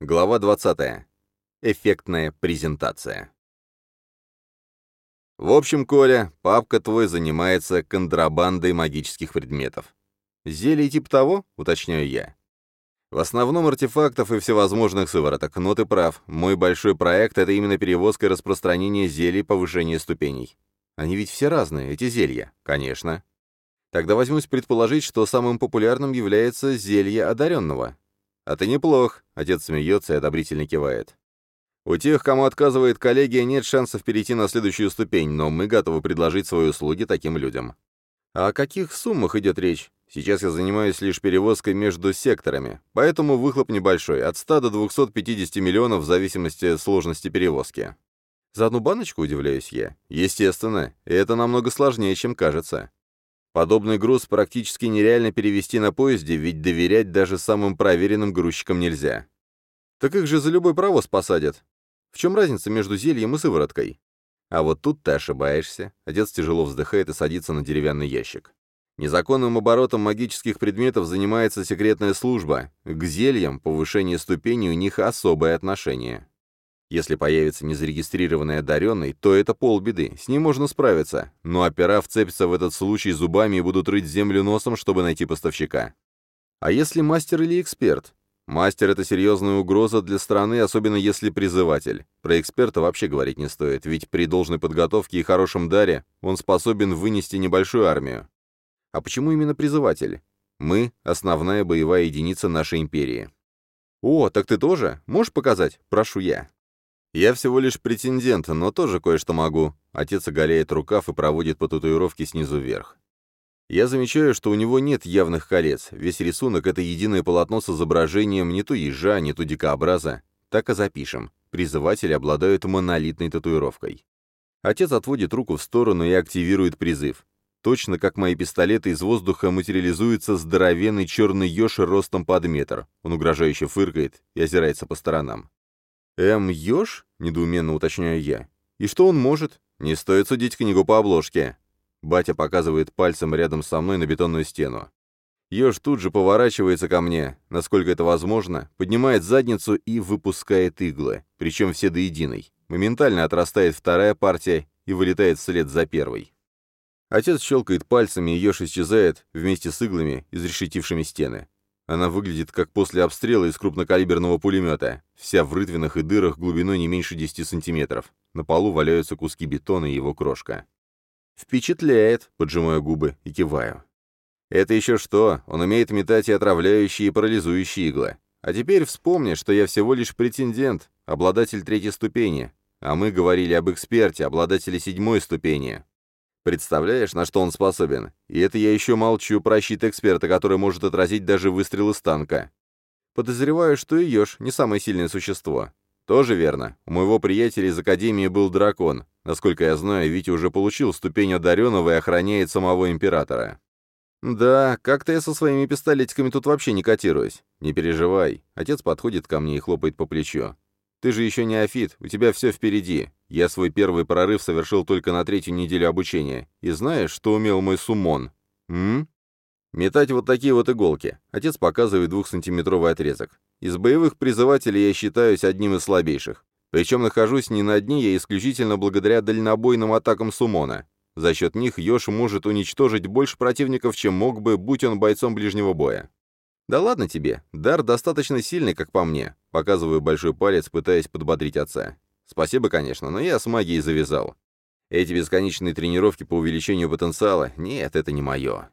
Глава 20. Эффектная презентация. В общем, Коля, папка твой занимается контрабандой магических предметов. Зелье типа того, уточняю я. В основном артефактов и всевозможных сывороток, но ты прав, мой большой проект — это именно перевозка и распространение зелий повышения ступеней. Они ведь все разные, эти зелья, конечно. Тогда возьмусь предположить, что самым популярным является зелье одаренного. «А ты неплох», — отец смеется и одобрительно кивает. «У тех, кому отказывает коллегия, нет шансов перейти на следующую ступень, но мы готовы предложить свои услуги таким людям». «А о каких суммах идет речь? Сейчас я занимаюсь лишь перевозкой между секторами, поэтому выхлоп небольшой, от 100 до 250 миллионов в зависимости от сложности перевозки». За одну баночку удивляюсь я. Естественно, это намного сложнее, чем кажется. Подобный груз практически нереально перевести на поезде, ведь доверять даже самым проверенным грузчикам нельзя. Так их же за любой провоз посадят. В чем разница между зельем и сывороткой? А вот тут ты ошибаешься. Отец тяжело вздыхает и садится на деревянный ящик. Незаконным оборотом магических предметов занимается секретная служба. К зельям повышение ступени у них особое отношение. Если появится незарегистрированный одаренный, то это полбеды, с ним можно справиться, но опера вцепятся в этот случай зубами и будут рыть землю носом, чтобы найти поставщика. А если мастер или эксперт? Мастер — это серьезная угроза для страны, особенно если призыватель. Про эксперта вообще говорить не стоит, ведь при должной подготовке и хорошем даре он способен вынести небольшую армию. А почему именно призыватель? Мы — основная боевая единица нашей империи. «О, так ты тоже? Можешь показать? Прошу я». «Я всего лишь претендент, но тоже кое-что могу». Отец оголяет рукав и проводит по татуировке снизу вверх. Я замечаю, что у него нет явных колец. Весь рисунок — это единое полотно с изображением не то ежа, не то дикообраза. Так и запишем. Призыватели обладают монолитной татуировкой. Отец отводит руку в сторону и активирует призыв. Точно как мои пистолеты из воздуха материализуется здоровенный черный еж ростом под метр. Он угрожающе фыркает и озирается по сторонам. «Эм, Ёж?» — недоуменно уточняю я. «И что он может?» «Не стоит судить книгу по обложке». Батя показывает пальцем рядом со мной на бетонную стену. Ёж тут же поворачивается ко мне, насколько это возможно, поднимает задницу и выпускает иглы, причем все до единой. Моментально отрастает вторая партия и вылетает вслед за первой. Отец щелкает пальцами, и еж исчезает вместе с иглами, изрешетившими стены. Она выглядит как после обстрела из крупнокалиберного пулемета, вся в рытвинах и дырах глубиной не меньше 10 сантиметров. На полу валяются куски бетона и его крошка. «Впечатляет», — поджимаю губы и киваю. «Это еще что? Он умеет метать и отравляющие, и парализующие иглы. А теперь вспомни, что я всего лишь претендент, обладатель третьей ступени, а мы говорили об эксперте, обладателе седьмой ступени. Представляешь, на что он способен? И это я еще молчу про щит эксперта, который может отразить даже выстрелы с танка. Подозреваю, что и еж не самое сильное существо. Тоже верно. У моего приятеля из Академии был дракон. Насколько я знаю, Витя уже получил ступень одаренного и охраняет самого императора. «Да, как-то я со своими пистолетиками тут вообще не котируюсь. Не переживай». Отец подходит ко мне и хлопает по плечу. «Ты же еще не афит, у тебя все впереди. Я свой первый прорыв совершил только на третью неделю обучения. И знаешь, что умел мой сумон? М? Метать вот такие вот иголки. Отец показывает двухсантиметровый отрезок. Из боевых призывателей я считаюсь одним из слабейших. Причем нахожусь не на дне я исключительно благодаря дальнобойным атакам сумона. За счет них Йош может уничтожить больше противников, чем мог бы, будь он бойцом ближнего боя. «Да ладно тебе, дар достаточно сильный, как по мне», показываю большой палец, пытаясь подбодрить отца. Спасибо, конечно, но я с магией завязал. Эти бесконечные тренировки по увеличению потенциала, нет, это не мое.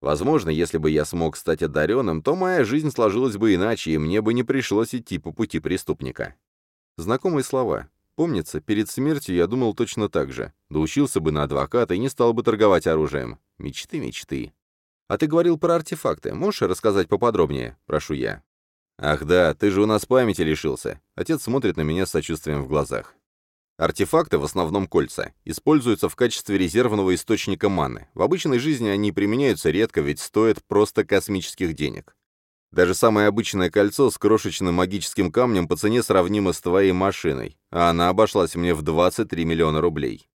Возможно, если бы я смог стать одаренным, то моя жизнь сложилась бы иначе, и мне бы не пришлось идти по пути преступника. Знакомые слова. Помнится, перед смертью я думал точно так же. Доучился бы на адвоката и не стал бы торговать оружием. Мечты, мечты. А ты говорил про артефакты. Можешь рассказать поподробнее? Прошу я. «Ах да, ты же у нас памяти лишился». Отец смотрит на меня с сочувствием в глазах. Артефакты, в основном кольца, используются в качестве резервного источника маны. В обычной жизни они применяются редко, ведь стоят просто космических денег. Даже самое обычное кольцо с крошечным магическим камнем по цене сравнимо с твоей машиной, а она обошлась мне в 23 миллиона рублей.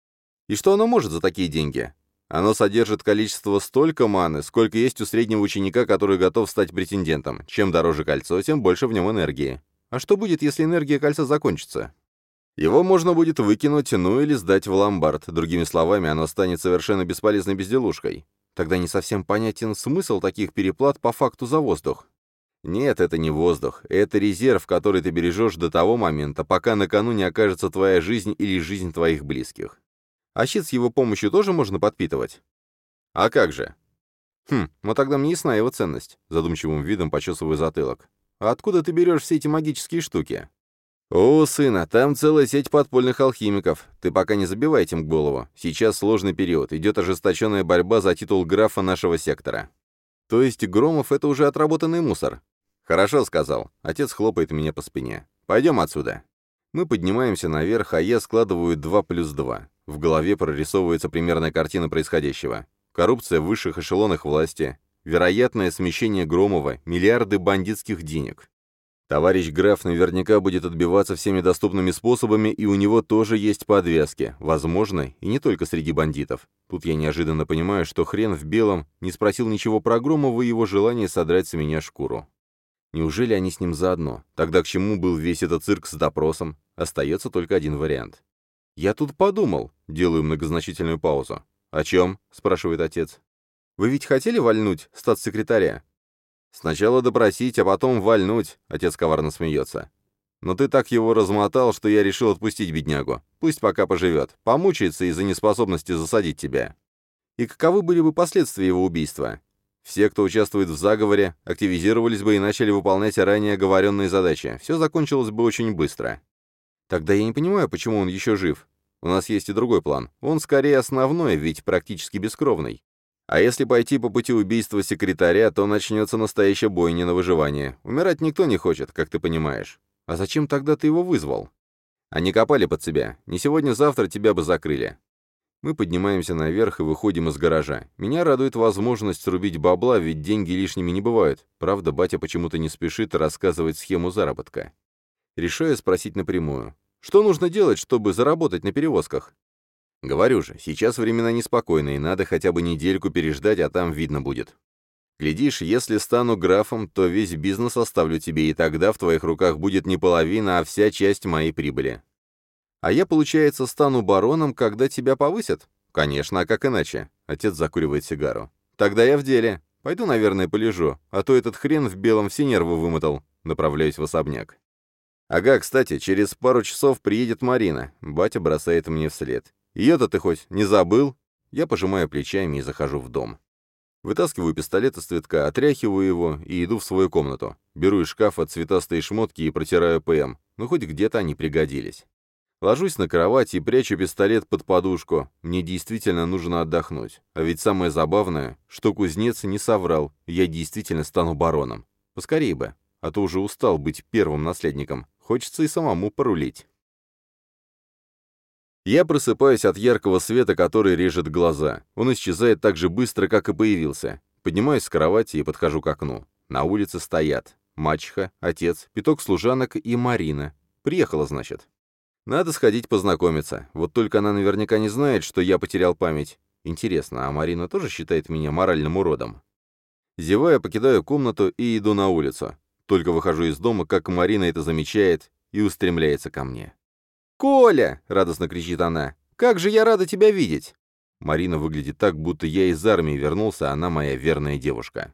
И что оно может за такие деньги? Оно содержит количество столько маны, сколько есть у среднего ученика, который готов стать претендентом. Чем дороже кольцо, тем больше в нем энергии. А что будет, если энергия кольца закончится? Его можно будет выкинуть, ну или сдать в ломбард. Другими словами, оно станет совершенно бесполезной безделушкой. Тогда не совсем понятен смысл таких переплат по факту за воздух. Нет, это не воздух. Это резерв, который ты бережешь до того момента, пока на кону не окажется твоя жизнь или жизнь твоих близких. А щит с его помощью тоже можно подпитывать? А как же? Хм, ну тогда мне ясна его ценность. Задумчивым видом почесываю затылок. А откуда ты берешь все эти магические штуки? «О, сына, там целая сеть подпольных алхимиков. Ты пока не забивай этим голову. Сейчас сложный период, идет ожесточенная борьба за титул графа нашего сектора». «То есть Громов — это уже отработанный мусор?» «Хорошо», — сказал. Отец хлопает меня по спине. «Пойдем отсюда». Мы поднимаемся наверх, а я складываю 2 плюс 2. В голове прорисовывается примерная картина происходящего. Коррупция в высших эшелонах власти, вероятное смещение Громова, миллиарды бандитских денег. Товарищ граф наверняка будет отбиваться всеми доступными способами, и у него тоже есть подвязки, возможно, и не только среди бандитов. Тут я неожиданно понимаю, что хрен в белом не спросил ничего про Громова и его желание содрать с меня шкуру. Неужели они с ним заодно? Тогда к чему был весь этот цирк с допросом? Остается только один вариант. «Я тут подумал», — делаю многозначительную паузу. «О чем?» — спрашивает отец. «Вы ведь хотели вальнуть статс-секретаря?» «Сначала допросить, а потом вальнуть», — отец коварно смеется. «Но ты так его размотал, что я решил отпустить беднягу. Пусть пока поживет, помучается из-за неспособности засадить тебя». И каковы были бы последствия его убийства? Все, кто участвует в заговоре, активизировались бы и начали выполнять ранее оговоренные задачи. Все закончилось бы очень быстро. Тогда я не понимаю, почему он еще жив. У нас есть и другой план. Он скорее основной, ведь практически бескровный. А если пойти по пути убийства секретаря, то начнется настоящая бойня на выживание. Умирать никто не хочет, как ты понимаешь. А зачем тогда ты его вызвал? Они копали под себя. Не сегодня-завтра тебя бы закрыли. Мы поднимаемся наверх и выходим из гаража. Меня радует возможность срубить бабла, ведь деньги лишними не бывают. Правда, батя почему-то не спешит рассказывать схему заработка. Решаю спросить напрямую. Что нужно делать, чтобы заработать на перевозках? Говорю же, сейчас времена неспокойные, надо хотя бы недельку переждать, а там видно будет. Глядишь, если стану графом, то весь бизнес оставлю тебе, и тогда в твоих руках будет не половина, а вся часть моей прибыли. А я, получается, стану бароном, когда тебя повысят? Конечно, а как иначе? Отец закуривает сигару. Тогда я в деле. Пойду, наверное, полежу, а то этот хрен в белом все нервы вымотал. Направляюсь в особняк. Ага, кстати, через пару часов приедет Марина. Батя бросает мне вслед. Ее-то ты хоть не забыл?» Я пожимаю плечами и захожу в дом. Вытаскиваю пистолет из цветка, отряхиваю его и иду в свою комнату. Беру из шкафа цветастые шмотки и протираю ПМ. Ну, хоть где-то они пригодились. Ложусь на кровать и прячу пистолет под подушку. Мне действительно нужно отдохнуть. А ведь самое забавное, что кузнец не соврал. Я действительно стану бароном. Поскорей бы. А то уже устал быть первым наследником. Хочется и самому порулить. Я просыпаюсь от яркого света, который режет глаза. Он исчезает так же быстро, как и появился. Поднимаюсь с кровати и подхожу к окну. На улице стоят. Мачеха, отец, пяток служанок и Марина. Приехала, значит. Надо сходить познакомиться. Вот только она наверняка не знает, что я потерял память. Интересно, а Марина тоже считает меня моральным уродом? Зевая, покидаю комнату и иду на улицу. Только выхожу из дома, как Марина это замечает и устремляется ко мне. «Коля!» — радостно кричит она. «Как же я рада тебя видеть!» Марина выглядит так, будто я из армии вернулся, а она моя верная девушка.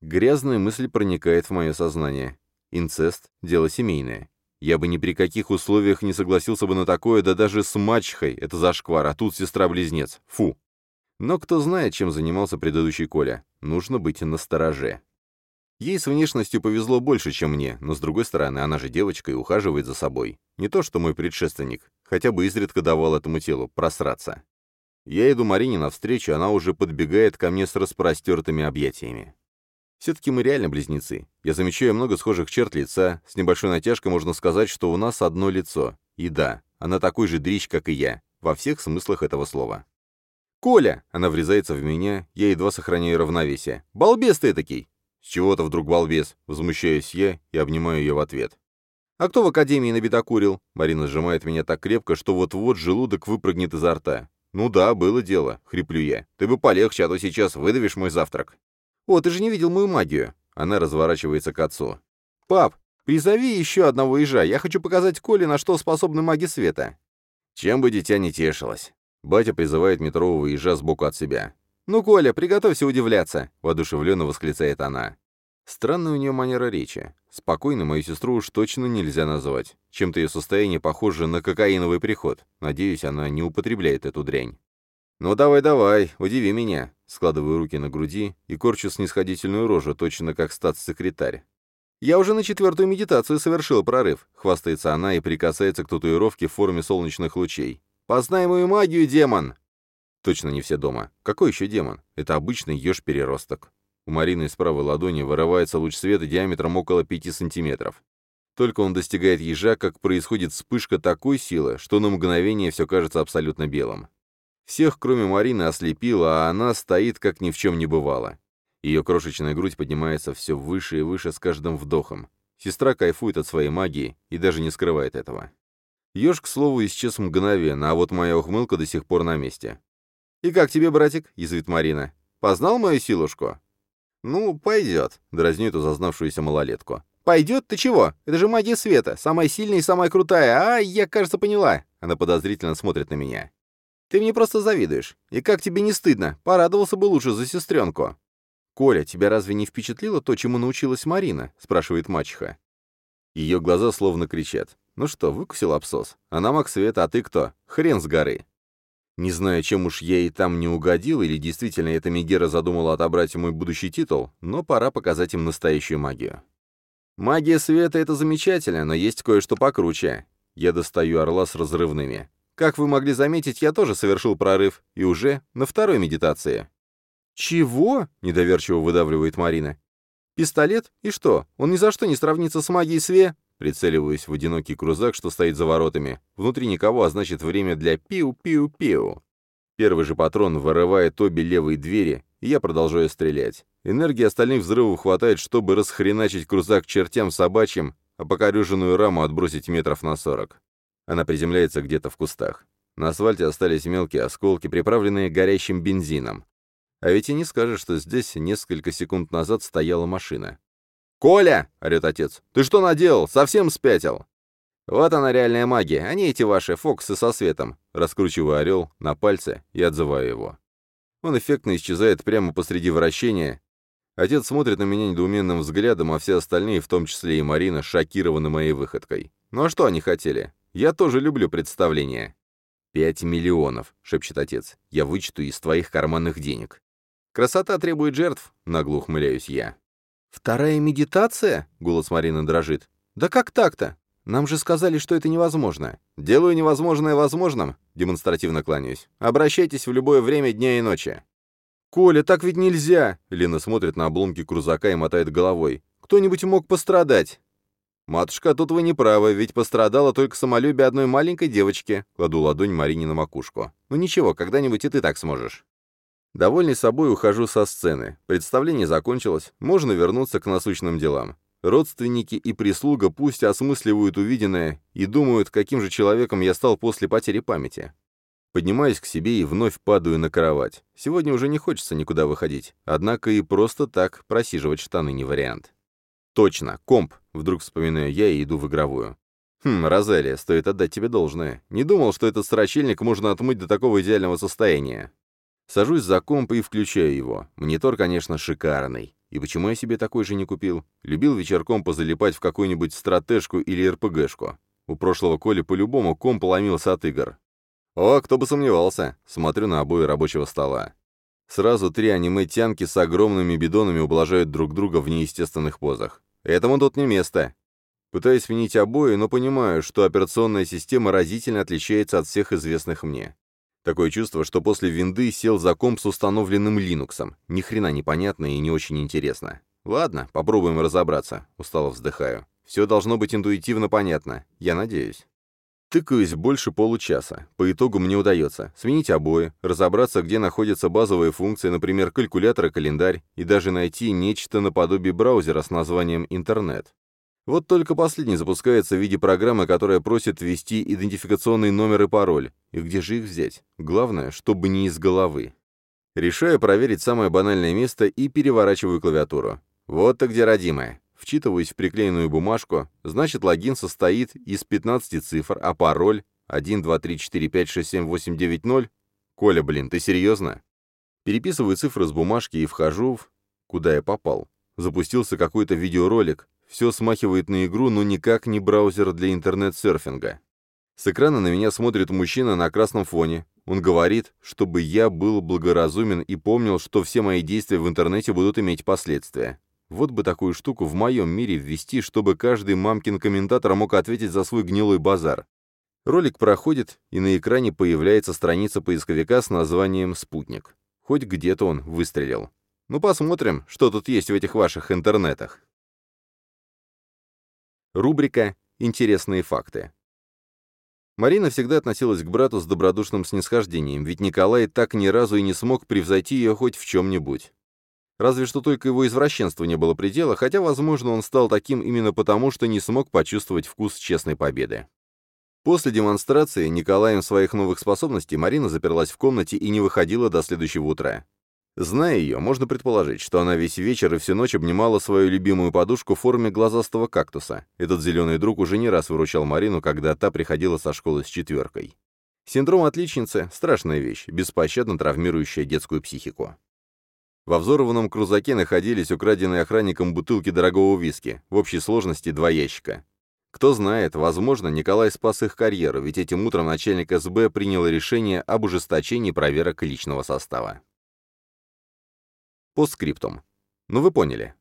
Грязная мысль проникает в мое сознание. Инцест — дело семейное. Я бы ни при каких условиях не согласился бы на такое, да даже с мачехой, это зашквар, а тут сестра-близнец. Фу. Но кто знает, чем занимался предыдущий Коля. Нужно быть настороже. Ей с внешностью повезло больше, чем мне, но, с другой стороны, она же девочка и ухаживает за собой. Не то, что мой предшественник, хотя бы изредка давал этому телу просраться. Я иду Марине навстречу, она уже подбегает ко мне с распростертыми объятиями. Все-таки мы реально близнецы. Я замечаю много схожих черт лица, с небольшой натяжкой можно сказать, что у нас одно лицо. И да, она такой же дрищ, как и я, во всех смыслах этого слова. «Коля!» — она врезается в меня, я едва сохраняю равновесие. «Балбес ты такой! «С чего-то вдруг балбес?» — возмущаюсь я и обнимаю ее в ответ. «А кто в академии набедокурил?» Марина сжимает меня так крепко, что вот-вот желудок выпрыгнет изо рта. «Ну да, было дело», — хриплю я. «Ты бы полегче, а то сейчас выдавишь мой завтрак». «О, ты же не видел мою магию!» Она разворачивается к отцу. «Пап, Призови еще одного ежа, я хочу показать Коле, на что способны маги света». Чем бы дитя не тешилось. Батя призывает метрового ежа сбоку от себя. «Ну, Коля, приготовься удивляться», — воодушевленно восклицает она. Странная у нее манера речи. Спокойно мою сестру уж точно нельзя назвать. Чем-то ее состояние похоже на кокаиновый приход. Надеюсь, она не употребляет эту дрянь. «Ну давай-давай, удиви меня», — складываю руки на груди и корчу снисходительную рожу, точно как статс-секретарь. «Я уже на четвертую медитацию совершил прорыв», — хвастается она и прикасается к татуировке в форме солнечных лучей. «Познай мою магию, демон!» Точно не все дома. Какой еще демон? Это обычный еж-переросток. У Марины из правой ладони вырывается луч света диаметром около 5 сантиметров. Только он достигает ежа, как происходит вспышка такой силы, что на мгновение все кажется абсолютно белым. Всех, кроме Марины, ослепило, а она стоит, как ни в чем не бывало. Ее крошечная грудь поднимается все выше и выше с каждым вдохом. Сестра кайфует от своей магии и даже не скрывает этого. Ёж, к слову, исчез мгновенно, а вот моя ухмылка до сих пор на месте. «И как тебе, братик?» — язвит Марина. «Познал мою силушку?» «Ну, пойдет», — дразню эту зазнавшуюся малолетку. «Пойдет? Ты чего? Это же магия света, самая сильная и самая крутая. А, я, кажется, поняла». Она подозрительно смотрит на меня. «Ты мне просто завидуешь. И как тебе не стыдно? Порадовался бы лучше за сестренку». «Коля, тебя разве не впечатлило то, чему научилась Марина?» — спрашивает мачеха. Ее глаза словно кричат. «Ну что, выкусил абсос? Она маг света, а ты кто? Хрен с горы!» Не знаю, чем уж я и там не угодил, или действительно эта Мегера задумала отобрать мой будущий титул, но пора показать им настоящую магию. Магия света — это замечательно, но есть кое-что покруче. Я достаю орла с разрывными. Как вы могли заметить, я тоже совершил прорыв, и уже на второй медитации. «Чего?» — недоверчиво выдавливает Марина. «Пистолет? И что? Он ни за что не сравнится с магией Све?» Прицеливаюсь в одинокий крузак, что стоит за воротами. Внутри никого, а значит время для пиу-пиу-пиу. Первый же патрон вырывает обе левые двери, и я продолжаю стрелять. Энергии остальных взрывов хватает, чтобы расхреначить крузак чертям собачьим, а покорюженную раму отбросить метров на сорок. Она приземляется где-то в кустах. На асфальте остались мелкие осколки, приправленные горящим бензином. А ведь и не скажешь, что здесь несколько секунд назад стояла машина. «Коля!» — орёт отец. «Ты что наделал? Совсем спятил?» «Вот она реальная магия, а не эти ваши фокусы со светом», — раскручиваю орел на пальце и отзываю его. Он эффектно исчезает прямо посреди вращения. Отец смотрит на меня недоуменным взглядом, а все остальные, в том числе и Марина, шокированы моей выходкой. «Ну а что они хотели? Я тоже люблю представления». «Пять миллионов», — шепчет отец. «Я вычту из твоих карманных денег». «Красота требует жертв», — нагло ухмыляюсь я. «Вторая медитация?» — голос Марины дрожит. «Да как так-то? Нам же сказали, что это невозможно». «Делаю невозможное возможным», — демонстративно кланяюсь. «Обращайтесь в любое время дня и ночи». «Коля, так ведь нельзя!» — Лина смотрит на обломки крузака и мотает головой. «Кто-нибудь мог пострадать?» «Матушка, тут вы не правы, ведь пострадало только самолюбие одной маленькой девочки», — кладу ладонь Марине на макушку. «Ну ничего, когда-нибудь и ты так сможешь». Довольный собой ухожу со сцены. Представление закончилось, можно вернуться к насущным делам. Родственники и прислуга пусть осмысливают увиденное и думают, каким же человеком я стал после потери памяти. Поднимаюсь к себе и вновь падаю на кровать. Сегодня уже не хочется никуда выходить, однако и просто так просиживать штаны не вариант. Точно, комп, вдруг вспоминаю я и иду в игровую. Хм, Розалия, стоит отдать тебе должное. Не думал, что этот срачельник можно отмыть до такого идеального состояния. Сажусь за комп и включаю его. Монитор, конечно, шикарный. И почему я себе такой же не купил? Любил вечерком позалипать в какую-нибудь стратежку или РПГшку. У прошлого Коли по-любому комп ломился от игр. О, кто бы сомневался. Смотрю на обои рабочего стола. Сразу три аниме-тянки с огромными бидонами ублажают друг друга в неестественных позах. Этому тут не место. Пытаюсь сменить обои, но понимаю, что операционная система разительно отличается от всех известных мне. Такое чувство, что после винды сел за комп с установленным Linux. Ни хрена непонятно и не очень интересно. Ладно, попробуем разобраться. Устало вздыхаю. Все должно быть интуитивно понятно. Я надеюсь. Тыкаюсь больше получаса. По итогу мне удается сменить обои, разобраться, где находятся базовые функции, например, калькулятор и календарь, и даже найти нечто наподобие браузера с названием «Интернет». Вот только последний запускается в виде программы, которая просит ввести идентификационный номер и пароль. И где же их взять? Главное, чтобы не из головы. Решаю проверить самое банальное место и переворачиваю клавиатуру. Вот ты где, родимая. вчитываюсь в приклеенную бумажку, значит, логин состоит из 15 цифр, а пароль 1, 2, 3, 4, 5, 6, 7, 8, 9, 0. Коля, блин, ты серьезно? Переписываю цифры с бумажки и вхожу в... Куда я попал? Запустился какой-то видеоролик. Все смахивает на игру, но никак не браузер для интернет-серфинга. С экрана на меня смотрит мужчина на красном фоне. Он говорит, чтобы я был благоразумен и помнил, что все мои действия в интернете будут иметь последствия. Вот бы такую штуку в моем мире ввести, чтобы каждый мамкин комментатор мог ответить за свой гнилой базар. Ролик проходит, и на экране появляется страница поисковика с названием «Спутник». Хоть где-то он выстрелил. Ну посмотрим, что тут есть в этих ваших интернетах. Рубрика «Интересные факты». Марина всегда относилась к брату с добродушным снисхождением, ведь Николай так ни разу и не смог превзойти ее хоть в чем-нибудь. Разве что только его извращенству не было предела, хотя, возможно, он стал таким именно потому, что не смог почувствовать вкус честной победы. После демонстрации Николаем своих новых способностей Марина заперлась в комнате и не выходила до следующего утра. Зная ее, можно предположить, что она весь вечер и всю ночь обнимала свою любимую подушку в форме глазастого кактуса. Этот зеленый друг уже не раз выручал Марину, когда та приходила со школы с четверкой. Синдром отличницы – страшная вещь, беспощадно травмирующая детскую психику. Во взорванном крузаке находились украденные охранником бутылки дорогого виски, в общей сложности два ящика. Кто знает, возможно, Николай спас их карьеру, ведь этим утром начальник СБ принял решение об ужесточении проверок личного состава. Постскриптум. Ну вы поняли.